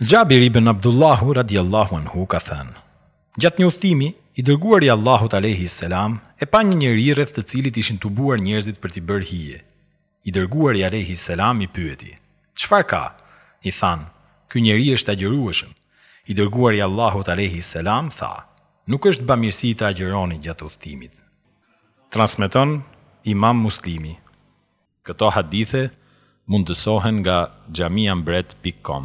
Xhabir ibn Abdullahu radijallahu anhu ka thënë, Gjatë një udhëtimi, i Dërguari i Allahut alejhi selam e pa një njeri rreth të cilit ishin tubuar njerëzit për t'i bërë hije. I Dërguari alejhi selam i pyeti, Çfarë ka? I thanë, Ky njeri është agjërueshëm. I Dërguari i Allahut alejhi selam tha, Nuk është bamirësi të agjëroni gjatë udhëtimit. Transmeton Imam Muslimi. Këto hadithe mundësohen nga xhamiambret pik kom.